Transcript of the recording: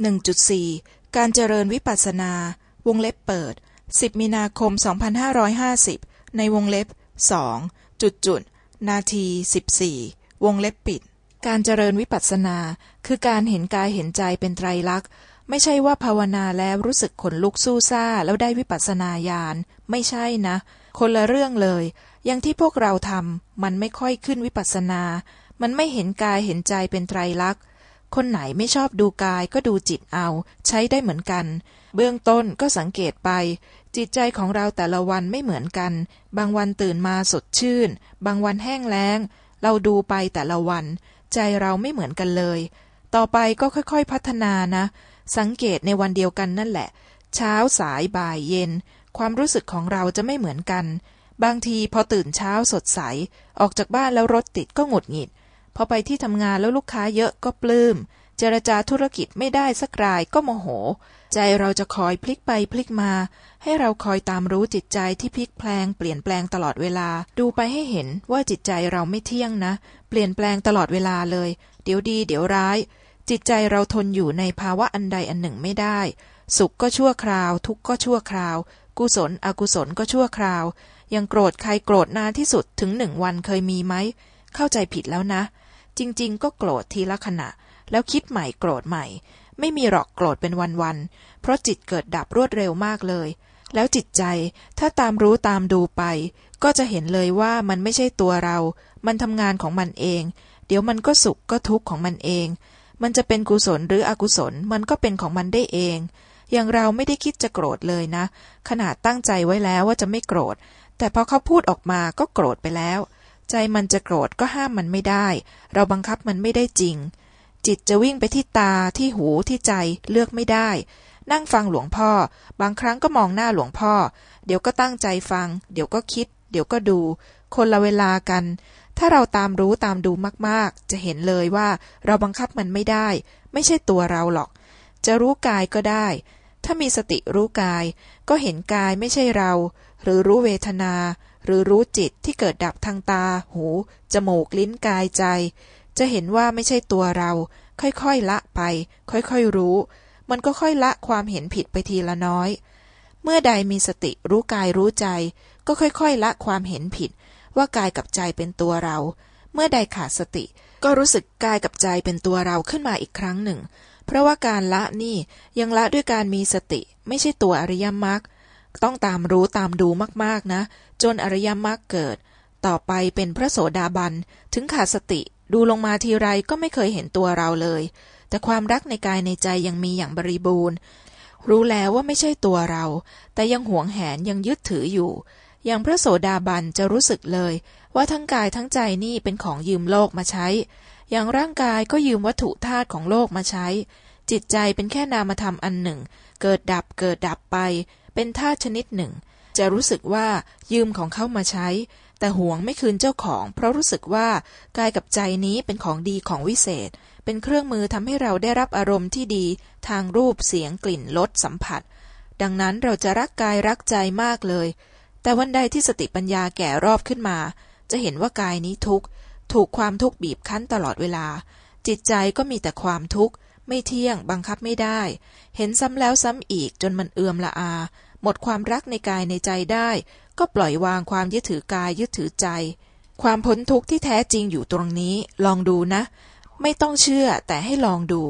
1.4 การเจริญวิปัสสนา วงเล็บเปิด 10 มีนาคม 2550 ในวงเล็บ2จุดจุดนาที14วงเล็บปิด การเจริญวิปัสสนา คือการเห็นกายเห็นใจเป็นไตรลักษณ์ ไม่ใช่ว่าภาวนาแล้วรู้สึกขนลุกสู้ซ่าแล้วได้วิปัสสนาญาณไม่ใช่นะ คนละเรื่องเลย อย่างที่พวกเราทำมันไม่ค่อยขึ้นวิปัสสนา มันไม่เห็นกายเห็นใจเป็นไตรลักษณ์ คนไหนไม่ชอบดูกายก็ดูจิตเอา ใช้ได้เหมือนกัน เบื้องต้นก็สังเกตไป จิตใจของเราแต่ละวันไม่เหมือนกัน บางวันตื่นมาสดชื่น บางวันแห้งแล้ง เราดูไปแต่ละวัน ใจเราไม่เหมือนกันเลย ต่อไปก็ค่อยๆพัฒนานะ สังเกตในวันเดียวกันนั่นแหละ เช้าสายบ่ายเย็น ความรู้สึกของเราจะไม่เหมือนกัน บางทีพอตื่นเช้าสดใส ออกจากบ้านแล้วรถติดก็หงุดหงิด พอไปที่ทำงานแล้วลูกค้าเยอะก็ปลื้ม เจรจาธุรกิจไม่ได้สักรายก็โมโห ใจเราจะคอยพลิกไปพลิกมา ให้เราคอยตามรู้จิตใจที่พลิกแปลงเปลี่ยนแปลงตลอดเวลา ดูไปให้เห็นว่าจิตใจเราไม่เที่ยงนะ เปลี่ยนแปลงตลอดเวลาเลย เดี๋ยวดี เดี๋ยวร้าย จิตใจเราทนอยู่ในภาวะอันใดอันหนึ่งไม่ได้ สุขก็ชั่วคราว ทุกข์ก็ชั่วคราว กุศล อกุศลก็ชั่วคราวยังโกรธใครโกรธนานที่สุดถึงหนึ่งวันเคยมีไหม เข้าใจผิดแล้วนะ จริง ๆ ก็โกรธทีละขณะ แล้วคิดใหม่โกรธใหม่ ไม่มีหรอกโกรธเป็นวันๆเพราะจิตเกิดดับรวดเร็วมากเลย แล้วจิตใจถ้าตามรู้ตามดูไป ก็จะเห็นเลยว่ามันไม่ใช่ตัวเรา มันทำงานของมันเอง เดี๋ยวมันก็สุขก็ทุกข์ของมันเอง มันจะเป็นกุศลหรืออกุศลมันก็เป็นของมันได้เองอย่างเราไม่ได้คิดจะโกรธเลยนะ ขนาดตั้งใจไว้แล้วว่าจะไม่โกรธ แต่พอเขาพูดออกมาก็โกรธไปแล้ว ใจมันจะโกรธก็ห้ามมันไม่ได้ เราบังคับมันไม่ได้จริง จิตจะวิ่งไปที่ตาที่หูที่ใจเลือกไม่ได้ นั่งฟังหลวงพ่อ บางครั้งก็มองหน้าหลวงพ่อ เดี๋ยวก็ตั้งใจฟัง เดี๋ยวก็คิด เดี๋ยวก็ดู คนละเวลากัน ถ้าเราตามรู้ตามดูมากๆ จะเห็นเลยว่าเราบังคับมันไม่ได้ ไม่ใช่ตัวเราหรอก จะรู้กายก็ได้ ถ้ามีสติรู้กาย ก็เห็นกายไม่ใช่เรา หรือรู้เวทนา หรือรู้จิตที่เกิดดับทางตา หู จมูก ลิ้น กายใจ จะเห็นว่าไม่ใช่ตัวเรา ค่อยๆละไป ค่อยๆรู้ มันก็ค่อยละความเห็นผิดไปทีละน้อย เมื่อใดมีสติรู้กายรู้ใจ ก็ค่อยๆละความเห็นผิด ว่ากายกับใจเป็นตัวเรา เมื่อใดขาดสติ ก็รู้สึกกายกับใจเป็นตัวเราขึ้นมาอีกครั้งหนึ่ง เพราะว่าการละนี่ยังละด้วยการมีสติ ไม่ใช่ตัวอริยมรรค ต้องตามรู้ตามดูมากๆนะ จนอริยมรรคเกิด ต่อไปเป็นพระโสดาบัน ถึงขาดสติดูลงมาทีไรก็ไม่เคยเห็นตัวเราเลย แต่ความรักในกายในใจยังมีอย่างบริบูรณ์ รู้แล้วว่าไม่ใช่ตัวเรา แต่ยังหวงแหนยังยึดถืออยู่ อย่างพระโสดาบันจะรู้สึกเลย ว่าทั้งกายทั้งใจนี่เป็นของยืมโลกมาใช้ อย่างร่างกายก็ยืมวัตถุธาตุของโลกมาใช้ จิตใจเป็นแค่นามธรรมอันหนึ่ง เกิดดับเกิดดับไป เป็นธาตุชนิดหนึ่ง จะรู้สึกว่ายืมของเขามาใช้ แต่หวงไม่คืนเจ้าของ เพราะรู้สึกว่ากายกับใจนี้เป็นของดีของวิเศษ เป็นเครื่องมือทำให้เราได้รับอารมณ์ที่ดีทางรูปเสียงกลิ่นรสสัมผัส ดังนั้นเราจะรักกายรักใจมากเลย แต่วันใดที่สติปัญญาแก่รอบขึ้นมา จะเห็นว่ากายนี้ทุกข์ถูกความทุกข์บีบคั้นตลอดเวลา จิตใจก็มีแต่ความทุกข์ ไม่เที่ยงบังคับไม่ได้ เห็นซ้ำแล้วซ้ำอีกจนมันเอื่อมละอา หมดความรักในกายในใจได้ ก็ปล่อยวางความยึดถือกายยึดถือใจ ความพ้นทุกข์ที่แท้จริงอยู่ตรงนี้ ลองดูนะ ไม่ต้องเชื่อแต่ให้ลองดู